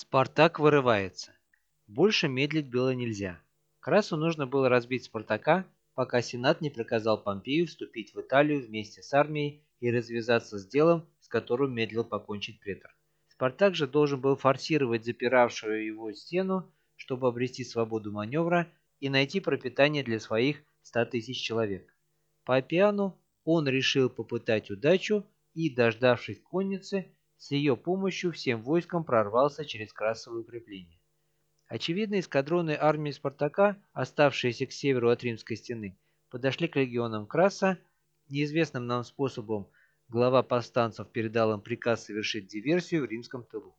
Спартак вырывается. Больше медлить было нельзя. Красу нужно было разбить Спартака, пока Сенат не приказал Помпею вступить в Италию вместе с армией и развязаться с делом, с которым медлил покончить претор. Спартак же должен был форсировать запиравшую его стену, чтобы обрести свободу маневра и найти пропитание для своих 100 тысяч человек. По Апиану он решил попытать удачу и, дождавшись конницы, с ее помощью всем войском прорвался через Красовое укрепление. Очевидно, эскадроны армии Спартака, оставшиеся к северу от Римской стены, подошли к легионам Краса. Неизвестным нам способом глава повстанцев передал им приказ совершить диверсию в римском тылу.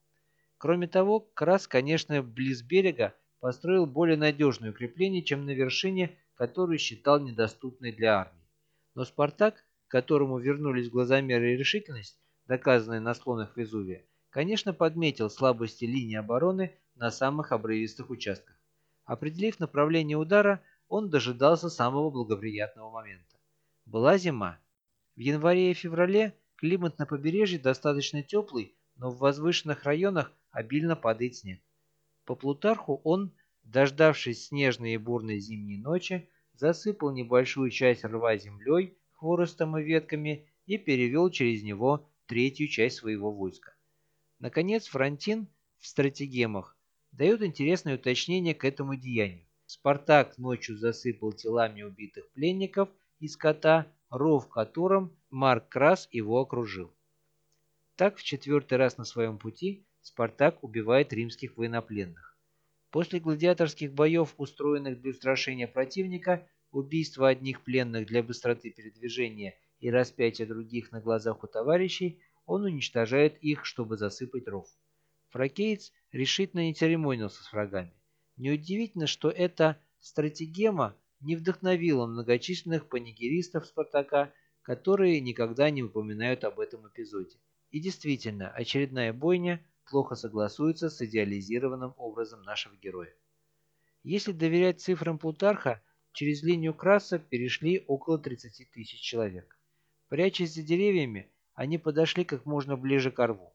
Кроме того, Крас, конечно, близ берега построил более надежное укрепление, чем на вершине, которую считал недоступной для армии. Но Спартак, которому вернулись глазомеры и решительность, доказанные на склонах Везувия, конечно, подметил слабости линии обороны на самых обрывистых участках. Определив направление удара, он дожидался самого благоприятного момента. Была зима. В январе и феврале климат на побережье достаточно теплый, но в возвышенных районах обильно падает снег. По Плутарху он, дождавшись снежной и бурной зимней ночи, засыпал небольшую часть рва землей, хворостом и ветками и перевел через него третью часть своего войска. Наконец, Фронтин в стратегемах дает интересное уточнение к этому деянию. Спартак ночью засыпал телами убитых пленников и скота, ров которым Марк Крас его окружил. Так, в четвертый раз на своем пути Спартак убивает римских военнопленных. После гладиаторских боев, устроенных для устрашения противника, убийства одних пленных для быстроты передвижения и распятия других на глазах у товарищей, он уничтожает их, чтобы засыпать ров. Фракеец решительно не церемонился с врагами. Неудивительно, что эта стратегема не вдохновила многочисленных панигеристов Спартака, которые никогда не упоминают об этом эпизоде. И действительно, очередная бойня плохо согласуется с идеализированным образом нашего героя. Если доверять цифрам Плутарха, через линию Краса перешли около 30 тысяч человек. Прячась за деревьями, они подошли как можно ближе к рву.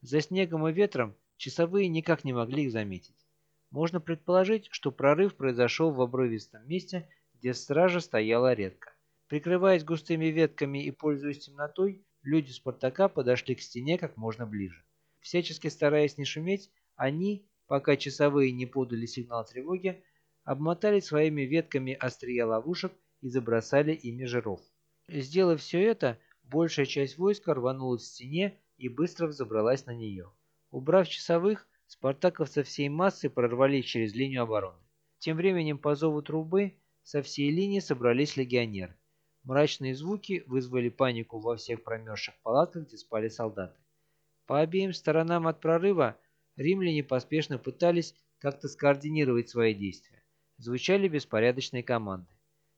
За снегом и ветром часовые никак не могли их заметить. Можно предположить, что прорыв произошел в обрывистом месте, где стража стояла редко. Прикрываясь густыми ветками и пользуясь темнотой, люди Спартака подошли к стене как можно ближе. Всячески стараясь не шуметь, они, пока часовые не подали сигнал тревоги, обмотали своими ветками острия ловушек и забросали ими жиров. Сделав все это, большая часть войска рванулась к стене и быстро взобралась на нее. Убрав часовых, спартаковцы всей массы прорвались через линию обороны. Тем временем по зову трубы со всей линии собрались легионеры. Мрачные звуки вызвали панику во всех промерзших палатках, где спали солдаты. По обеим сторонам от прорыва римляне поспешно пытались как-то скоординировать свои действия. Звучали беспорядочные команды.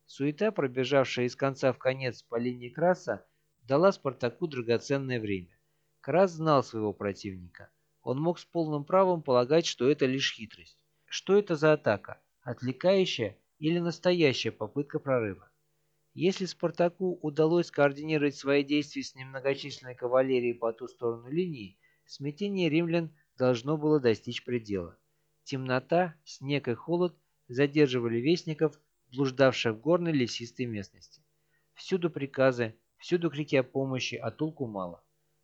Суета, пробежавшая из конца в конец по линии Краса, дала Спартаку драгоценное время. Крас знал своего противника. Он мог с полным правом полагать, что это лишь хитрость. Что это за атака? Отвлекающая или настоящая попытка прорыва? Если Спартаку удалось координировать свои действия с немногочисленной кавалерией по ту сторону линии, смятение римлян должно было достичь предела. Темнота, снег и холод задерживали вестников блуждавших в горной лесистой местности. Всюду приказы, всюду крики о помощи, а толку мало.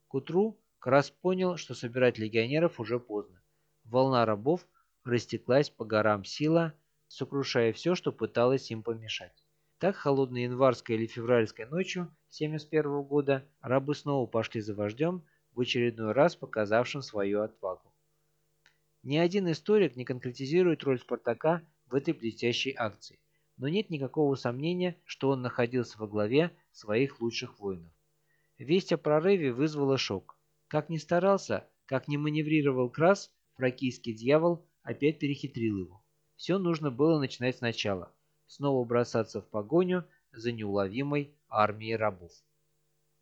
К утру Крас понял, что собирать легионеров уже поздно. Волна рабов растеклась по горам сила, сокрушая все, что пыталось им помешать. Так холодной январской или февральской ночью 71 года рабы снова пошли за вождем, в очередной раз показавшим свою отвагу. Ни один историк не конкретизирует роль Спартака в этой блестящей акции но нет никакого сомнения, что он находился во главе своих лучших воинов. Весть о прорыве вызвала шок. Как ни старался, как ни маневрировал Крас, фракийский дьявол опять перехитрил его. Все нужно было начинать сначала, снова бросаться в погоню за неуловимой армией рабов.